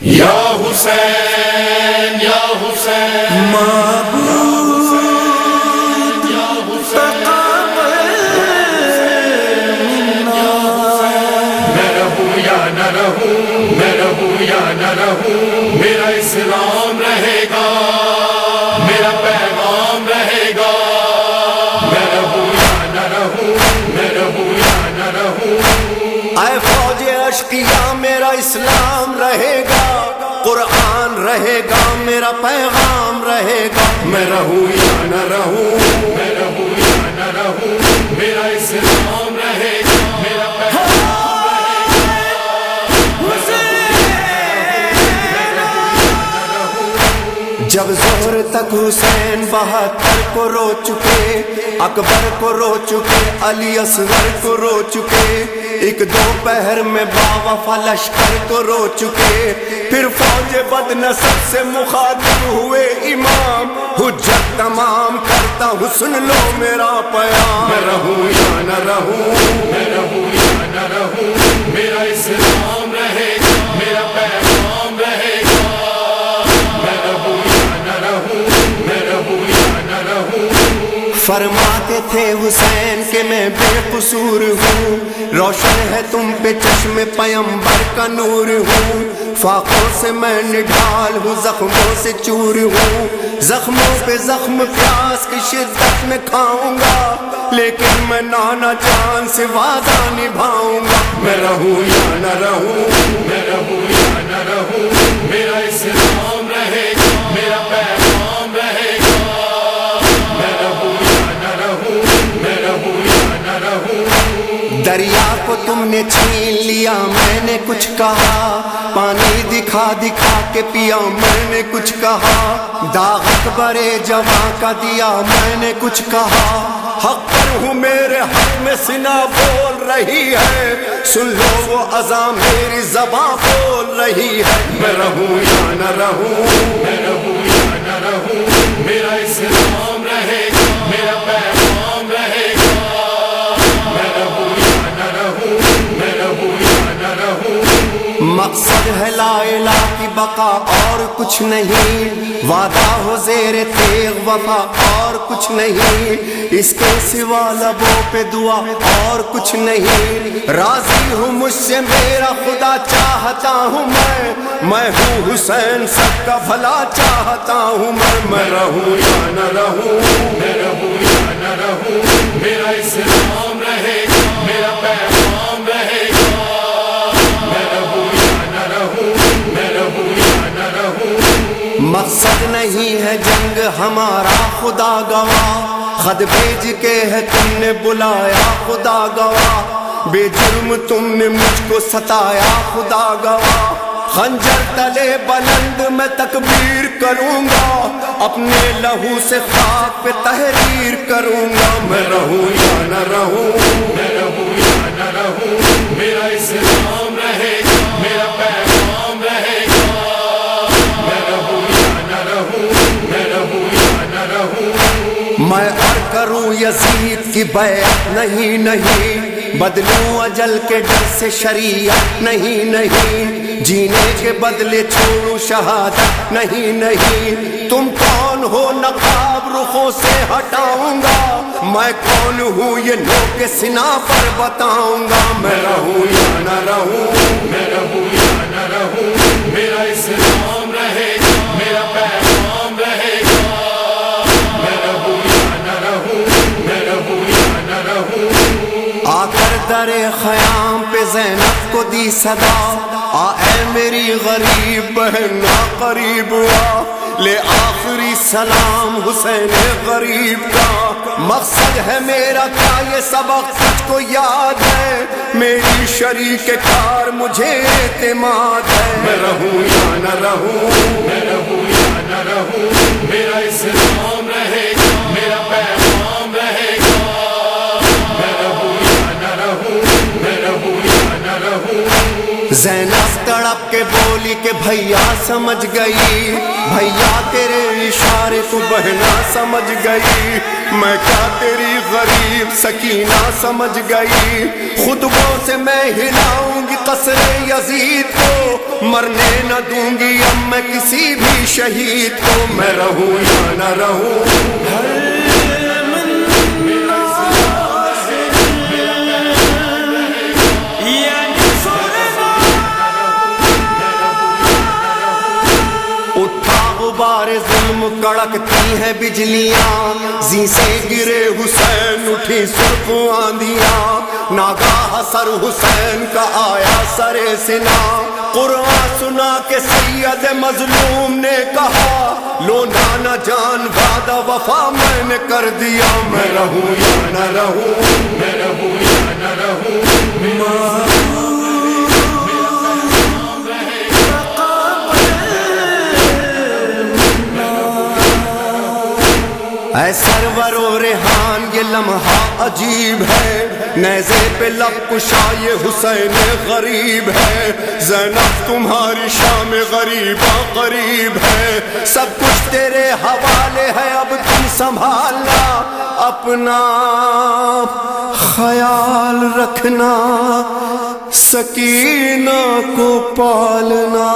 या हुसैन या हुसैन। या हुसैन। मैं रहूँ या न रहूँ मैं रहूँ या न रहूँ मेरा इस्लाम रहेगा। मेरा पैगाम रहेगा। मैं रहूँ या न रहूँ मैं रहूँ या न रहूँ। आए फौज अशकिया मेरा इस्लाम रहेगा, कुरान रहेगा, मेरा पैगाम रहेगा। मैं रहूँ या न रहूँ, मैं रहूँ या न रहूँ, मेरा इस्लाम रहेगा। जब ज़ोर तक हुसैन बहत्तर को रो चुके, अकबर को रो चुके, अली असगर को रो चुके, एक दोपहर में बावफा लश्कर को रो चुके, फिर फौज बदनसब से मुखातिब हुए इमाम, हुज्जत तमाम करता हूँ, सुन लो मेरा पयाम। मैं रहूँ या न रहूँ, मैं रहूँ या न रहूँ, मेरा इस्लाम फरमाते थे हुसैन के मैं बेकसूर हूँ। रोशन है तुम पे चश्मे पयंबर का नूर हूँ। फाकों से मैं निढाल हूँ, जख्मों से चूर हूँ। जख्मों पे जख्म प्यास की शिद्दत में खाऊँगा। लेकिन मैं नाना जान से वादा निभाऊँगा। मैं रहूँ या न रहूँ दरिया को तुमने छीन लिया, मैंने कुछ कहा। पानी दिखा दिखा के पिया, मैंने कुछ कहा। दाग बरे जवा का दिया, मैंने कुछ कहा। हक पर हूँ मेरे हक में सिना बोल रही है। सुन लो वो अजा मेरी जबा बोल रही है। मैं रहूँ या न रहूँ, मैं रहूँ या न रहूँ, मेरा है लाइला की बका और कुछ नहीं। वादा हो जेर तेग वफा और कुछ नहीं। इसके सिवा लबों पे दुआ और कुछ नहीं। राज़ी हूँ मुझसे, मेरा खुदा चाहता हूँ मैं। मैं हूँ हुसैन, सबका भला चाहता हूँ मैं। मैं रहूँ या न रहूँ, मैं रहूँ या न रहूँ। मेरा इस्लाम रहेगा मेरा पैगाम हमारा खुदा गवा खत भेज के है तुमने बुलाया खुदा गवा बेजुर्म तुमने मुझको सताया खुदा गवा खंजर तले बुलंद मैं तकबीर करूँगा। अपने लहू से खाक पे तहरीर करूँगा। मैं रहूँ या न रहूँ, मैं रहूँ या न रहूँ। मेरा इस्लाम रहेगा, मेरा पैगाम मैं और करूँ यजीद की बैत, नहीं नहीं। बदलूं अजल के डर से शरीयत, नहीं नहीं। जीने के बदले छोड़ूं शहादत, नहीं नहीं। तुम कौन हो नकाब रुखों से हटाऊँगा? मैं कौन हूँ ये के सिना पर बताऊँगा? मैं रहूँ या न रहूँ? दरे खयाम पे जैनब को दी सदा। आ ए मेरी गरीब बहन करीब आ ले आखिरी सलाम हुसैन गरीब का। मकसद है मेरा क्या, ये सबक तुझको याद है। मेरी शरीक कार मुझे एतमाद है। मैं रहूँ या न रहूँ, मैं रहूँ या न रहूँ, मेरा इस्लाम जैनब तड़प के बोली के भैया समझ गई। भैया, तेरे इशारे को बहना समझ गई। मैं क्या तेरी गरीब सकीना समझ गई। खुतबों से मैं हिलाऊँगी कसरे यजीद को। मरने न दूँगी अब मैं किसी भी शहीद को। मैं रहूँ या न रहूँ है बिजलियाँ जी से गिरे हुसैन, उठी सुर्ख आंधियाँ। नागा सर हुसैन का आया सरे सिना कुरान सुना के सैयद मजलूम ने कहा, लो नाना जान, वादा वफा मैंने कर दिया। मैं रहूँ या न रहूँ, मैं रहूँ या न रहूँ ऐ सरवरो रेहान, ये लम्हा अजीब है। नैजे पे लब कुशा ये हुसैन गरीब है। जैनब तुम्हारी शाम गरीबा गरीब है। सब कुछ तेरे हवाले है, अब तुम संभालना अपना। ख्याल रखना, सकीना को पालना।